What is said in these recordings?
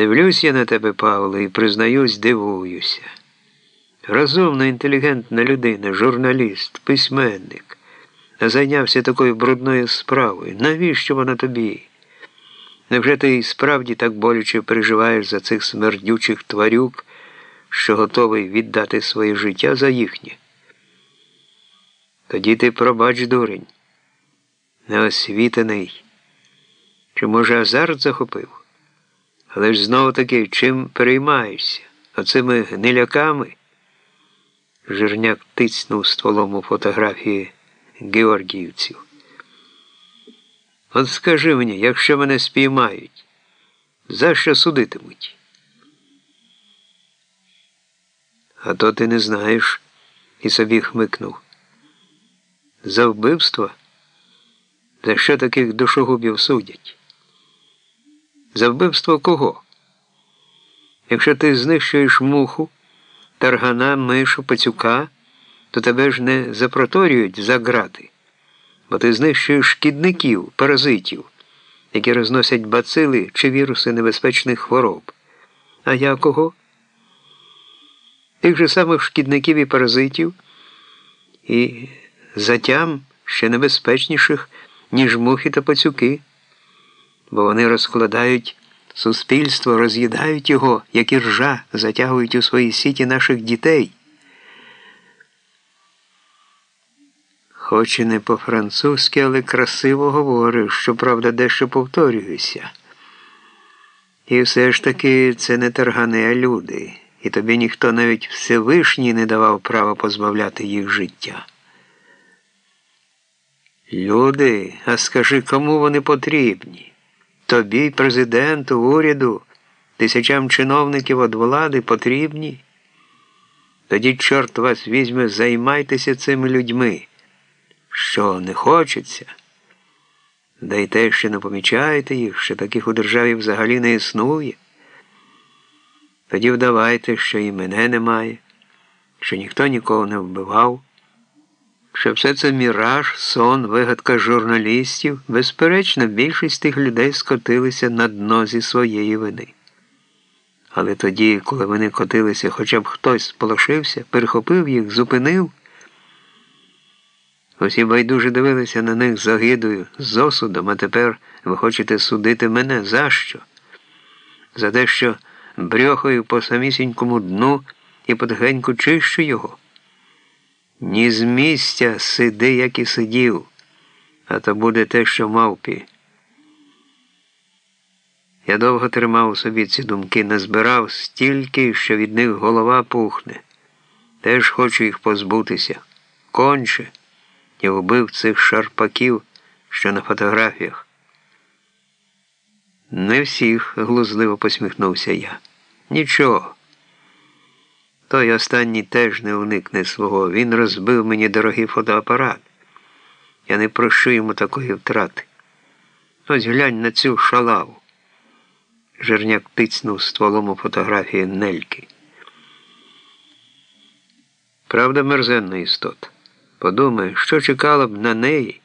Дивлюсь я на тебе, Павло, і признаюсь, дивуюся. Розумна, інтелігентна людина, журналіст, письменник, зайнявся такою брудною справою. Навіщо вона тобі? Невже ти і справді так боляче переживаєш за цих смердючих тварюк, що готовий віддати своє життя за їхнє? Тоді ти пробач, дурень, неосвітений. Чи, може, азарт захопив? Але ж знову таки чим переймаєшся? Оцими гниляками? Жирняк тицнув стволом у фотографії георгіївців. От скажи мені, якщо мене спіймають, за що судитимуть? А то ти не знаєш, і собі хмикнув. За вбивство? За що таких душогубів судять? За вбивство кого? Якщо ти знищуєш муху, таргана, мишу, пацюка, то тебе ж не запроторюють за грати, бо ти знищуєш шкідників, паразитів, які розносять бацили чи віруси небезпечних хвороб. А я кого? Тих же самих шкідників і паразитів і затям ще небезпечніших, ніж мухи та пацюки бо вони розкладають суспільство, роз'їдають його, як і ржа, затягують у свої сіті наших дітей. Хоч і не по-французьки, але красиво говориш, щоправда, дещо повторююся. І все ж таки це не таргани, а люди, і тобі ніхто навіть Всевишній не давав права позбавляти їх життя. Люди, а скажи, кому вони потрібні? Тобі, президенту, уряду, тисячам чиновників від влади потрібні. Тоді, чорт вас візьме, займайтеся цими людьми. Що не хочеться? Да й те, що не помічаєте їх, що таких у державі взагалі не існує. Тоді вдавайте, що і мене немає, що ніхто нікого не вбивав що все це міраж, сон, вигадка журналістів, безперечно, більшість тих людей скотилися на дно зі своєї вини. Але тоді, коли вони котилися, хоча б хтось сполошився, перехопив їх, зупинив, усі байдуже дивилися на них з огидою, з осудом, а тепер ви хочете судити мене за що? За те, що брьохою по самісінькому дну і потихеньку чищу його. Ні з місця сиди, як і сидів, а то буде те, що мавпі. Я довго тримав у собі ці думки, назбирав стільки, що від них голова пухне. Теж хочу їх позбутися. Конче я вбив цих шарпаків, що на фотографіях. Не всіх, глузливо посміхнувся я. Нічого. Той останній теж не уникне свого. Він розбив мені дорогий фотоапарат. Я не прощу йому такої втрати. Ось глянь на цю шалаву. Жерняк тицнув стволом у фотографії Нельки. Правда, мерзенна істота. Подумай, що чекало б на неї,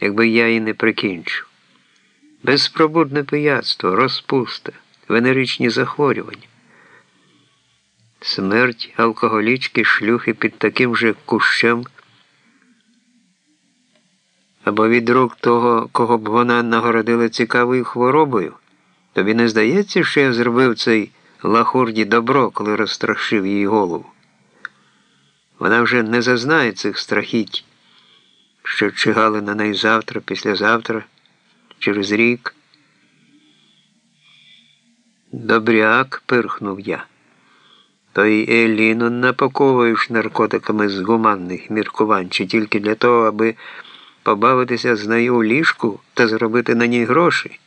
якби я її не прикінчив. Безпробудне пияцтво, розпуста, венеричні захворювання. Смерть алкоголічки шлюхи під таким же кущем або від рук того, кого б вона нагородила цікавою хворобою. Тобі не здається, що я зробив цей лахурді добро, коли розстрашив її голову. Вона вже не зазнає цих страхіть, що чигали на неї завтра, післязавтра, через рік. Добряк, пирхнув я то й Еліну напаковуєш наркотиками з гуманних міркувань чи тільки для того, аби побавитися з нею у ліжку та зробити на ній гроші.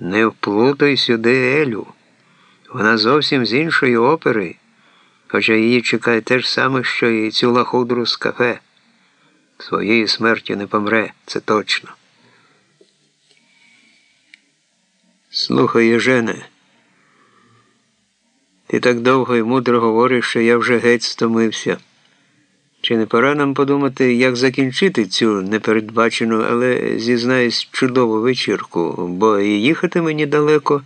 Не вплутай сюди Елю. Вона зовсім з іншої опери, хоча її чекає те ж саме, що і цю лахудру з кафе. Своєю смертю не помре, це точно. Слухай, Жене. Ти так довго і мудро говориш, що я вже геть стомився. Чи не пора нам подумати, як закінчити цю непередбачену, але, зізнаюсь, чудову вечірку, бо і їхати мені далеко.